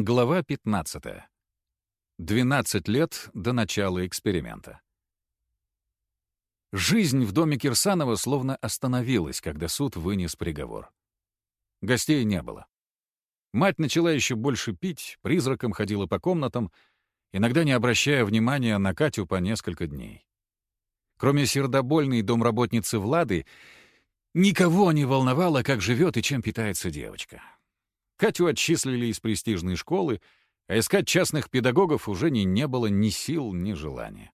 Глава 15. 12 лет до начала эксперимента. Жизнь в доме Кирсанова словно остановилась, когда суд вынес приговор. Гостей не было. Мать начала еще больше пить, призраком ходила по комнатам, иногда не обращая внимания на Катю по несколько дней. Кроме сердобольной домработницы Влады, никого не волновало, как живет и чем питается девочка. Катю отчислили из престижной школы, а искать частных педагогов уже не, не было ни сил, ни желания.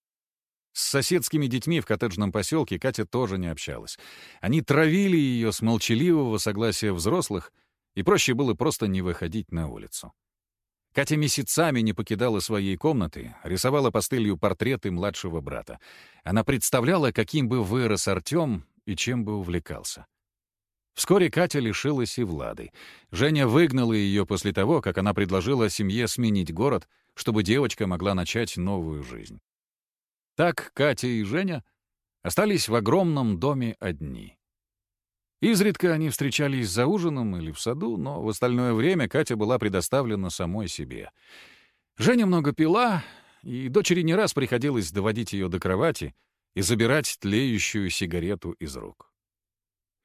С соседскими детьми в коттеджном поселке Катя тоже не общалась. Они травили ее с молчаливого согласия взрослых, и проще было просто не выходить на улицу. Катя месяцами не покидала своей комнаты, рисовала пастелью портреты младшего брата. Она представляла, каким бы вырос Артем и чем бы увлекался. Вскоре Катя лишилась и Влады. Женя выгнала ее после того, как она предложила семье сменить город, чтобы девочка могла начать новую жизнь. Так Катя и Женя остались в огромном доме одни. Изредка они встречались за ужином или в саду, но в остальное время Катя была предоставлена самой себе. Женя много пила, и дочери не раз приходилось доводить ее до кровати и забирать тлеющую сигарету из рук.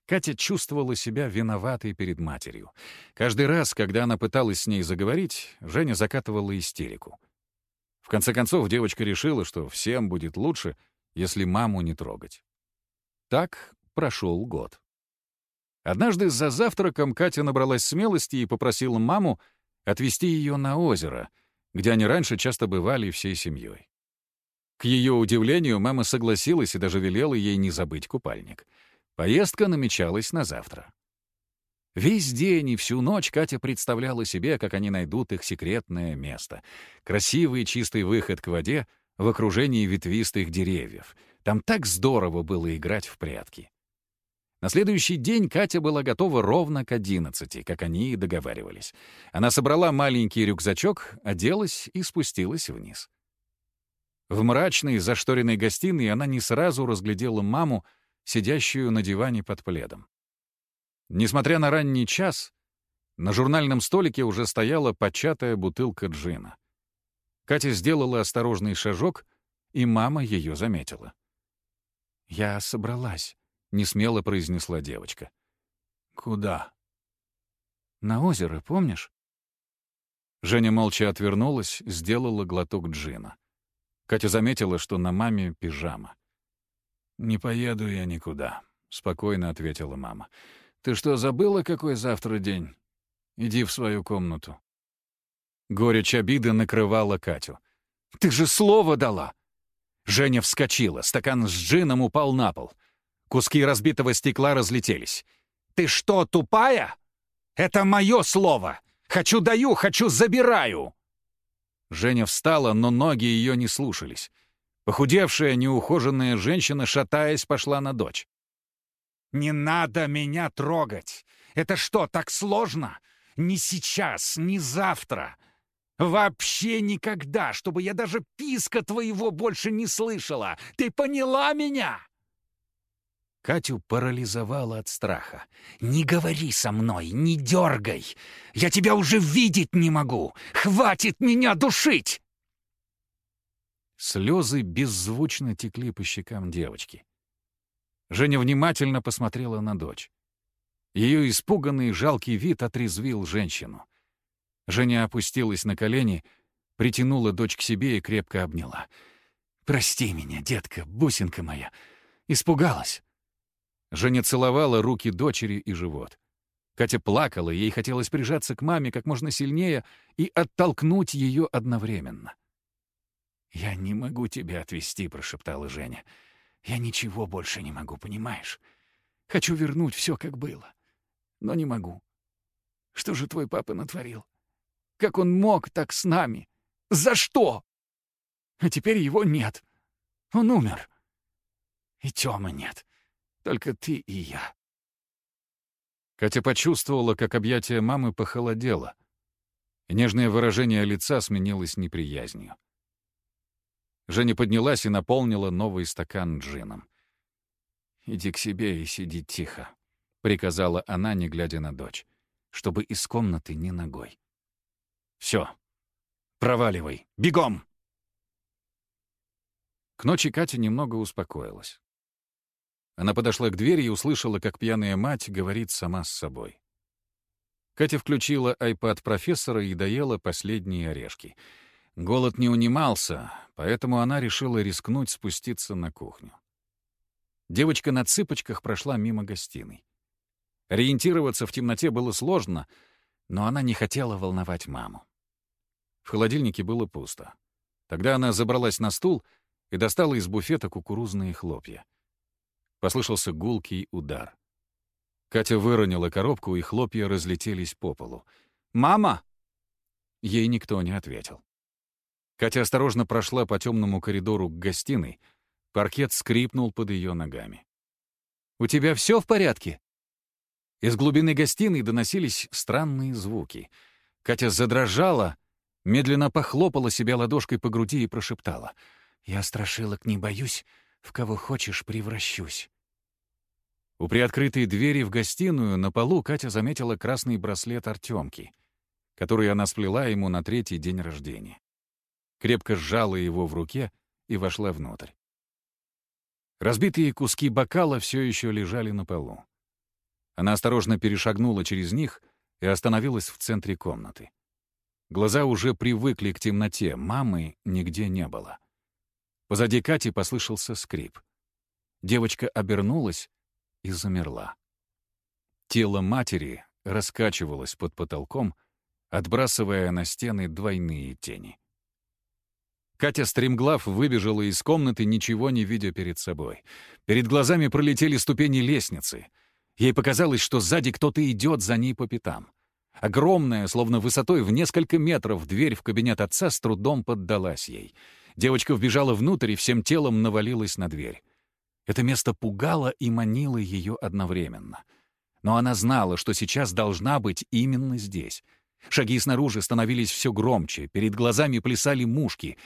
Катя чувствовала себя виноватой перед матерью. Каждый раз, когда она пыталась с ней заговорить, Женя закатывала истерику. В конце концов, девочка решила, что всем будет лучше, если маму не трогать. Так прошел год. Однажды за завтраком Катя набралась смелости и попросила маму отвезти ее на озеро, где они раньше часто бывали всей семьей. К ее удивлению, мама согласилась и даже велела ей не забыть купальник — Поездка намечалась на завтра. Весь день и всю ночь Катя представляла себе, как они найдут их секретное место. Красивый чистый выход к воде в окружении ветвистых деревьев. Там так здорово было играть в прятки. На следующий день Катя была готова ровно к одиннадцати, как они и договаривались. Она собрала маленький рюкзачок, оделась и спустилась вниз. В мрачной, зашторенной гостиной она не сразу разглядела маму, сидящую на диване под пледом. Несмотря на ранний час, на журнальном столике уже стояла початая бутылка джина. Катя сделала осторожный шажок, и мама ее заметила. «Я собралась», — несмело произнесла девочка. «Куда?» «На озеро, помнишь?» Женя молча отвернулась, сделала глоток джина. Катя заметила, что на маме пижама. «Не поеду я никуда», — спокойно ответила мама. «Ты что, забыла, какой завтра день? Иди в свою комнату». Горечь обиды накрывала Катю. «Ты же слово дала!» Женя вскочила, стакан с джином упал на пол. Куски разбитого стекла разлетелись. «Ты что, тупая? Это мое слово! Хочу даю, хочу забираю!» Женя встала, но ноги ее не слушались. Похудевшая, неухоженная женщина, шатаясь, пошла на дочь. «Не надо меня трогать! Это что, так сложно? Не сейчас, не завтра! Вообще никогда, чтобы я даже писка твоего больше не слышала! Ты поняла меня?» Катю парализовала от страха. «Не говори со мной, не дергай! Я тебя уже видеть не могу! Хватит меня душить!» Слезы беззвучно текли по щекам девочки. Женя внимательно посмотрела на дочь. Ее испуганный жалкий вид отрезвил женщину. Женя опустилась на колени, притянула дочь к себе и крепко обняла. «Прости меня, детка, бусинка моя. Испугалась». Женя целовала руки дочери и живот. Катя плакала, ей хотелось прижаться к маме как можно сильнее и оттолкнуть ее одновременно. «Я не могу тебя отвезти», — прошептала Женя. «Я ничего больше не могу, понимаешь? Хочу вернуть все, как было. Но не могу. Что же твой папа натворил? Как он мог так с нами? За что? А теперь его нет. Он умер. И Тёмы нет. Только ты и я». Катя почувствовала, как объятие мамы похолодело, нежное выражение лица сменилось неприязнью. Женя поднялась и наполнила новый стакан джином. «Иди к себе и сиди тихо», — приказала она, не глядя на дочь, чтобы из комнаты ни ногой. Все. Проваливай. Бегом!» К ночи Катя немного успокоилась. Она подошла к двери и услышала, как пьяная мать говорит сама с собой. Катя включила айпад профессора и доела последние орешки. Голод не унимался, поэтому она решила рискнуть спуститься на кухню. Девочка на цыпочках прошла мимо гостиной. Ориентироваться в темноте было сложно, но она не хотела волновать маму. В холодильнике было пусто. Тогда она забралась на стул и достала из буфета кукурузные хлопья. Послышался гулкий удар. Катя выронила коробку, и хлопья разлетелись по полу. «Мама!» Ей никто не ответил. Катя осторожно прошла по темному коридору к гостиной. Паркет скрипнул под ее ногами. «У тебя все в порядке?» Из глубины гостиной доносились странные звуки. Катя задрожала, медленно похлопала себя ладошкой по груди и прошептала. «Я страшилок не боюсь, в кого хочешь превращусь». У приоткрытой двери в гостиную на полу Катя заметила красный браслет Артемки, который она сплела ему на третий день рождения. Крепко сжала его в руке и вошла внутрь. Разбитые куски бокала все еще лежали на полу. Она осторожно перешагнула через них и остановилась в центре комнаты. Глаза уже привыкли к темноте, мамы нигде не было. Позади Кати послышался скрип. Девочка обернулась и замерла. Тело матери раскачивалось под потолком, отбрасывая на стены двойные тени. Катя стремглав выбежала из комнаты, ничего не видя перед собой. Перед глазами пролетели ступени лестницы. Ей показалось, что сзади кто-то идет за ней по пятам. Огромная, словно высотой в несколько метров, дверь в кабинет отца с трудом поддалась ей. Девочка вбежала внутрь и всем телом навалилась на дверь. Это место пугало и манило ее одновременно. Но она знала, что сейчас должна быть именно здесь. Шаги снаружи становились все громче, перед глазами плясали мушки.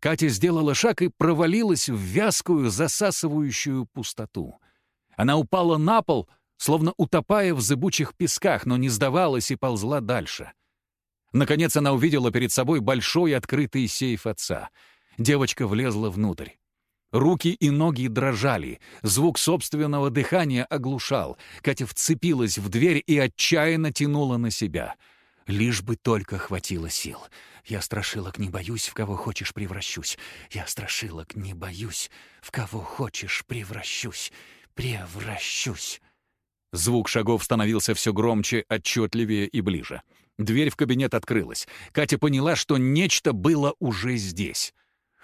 Катя сделала шаг и провалилась в вязкую, засасывающую пустоту. Она упала на пол, словно утопая в зыбучих песках, но не сдавалась и ползла дальше. Наконец она увидела перед собой большой открытый сейф отца. Девочка влезла внутрь. Руки и ноги дрожали, звук собственного дыхания оглушал. Катя вцепилась в дверь и отчаянно тянула на себя. Лишь бы только хватило сил. Я страшилок не боюсь, в кого хочешь превращусь. Я страшилок не боюсь, в кого хочешь превращусь. Превращусь. Звук шагов становился все громче, отчетливее и ближе. Дверь в кабинет открылась. Катя поняла, что нечто было уже здесь.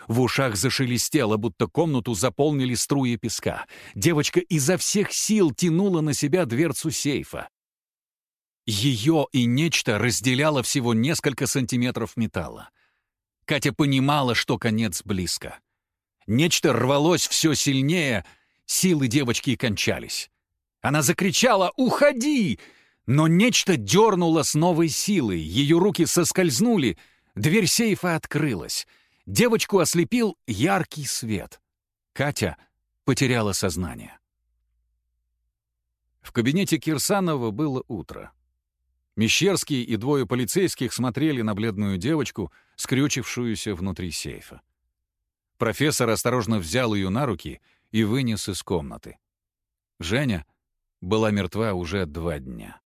В ушах зашелестело, будто комнату заполнили струи песка. Девочка изо всех сил тянула на себя дверцу сейфа. Ее и нечто разделяло всего несколько сантиметров металла. Катя понимала, что конец близко. Нечто рвалось все сильнее, силы девочки кончались. Она закричала «Уходи!», но нечто дернуло с новой силой, ее руки соскользнули, дверь сейфа открылась — Девочку ослепил яркий свет. Катя потеряла сознание. В кабинете Кирсанова было утро. Мещерский и двое полицейских смотрели на бледную девочку, скрючившуюся внутри сейфа. Профессор осторожно взял ее на руки и вынес из комнаты. Женя была мертва уже два дня.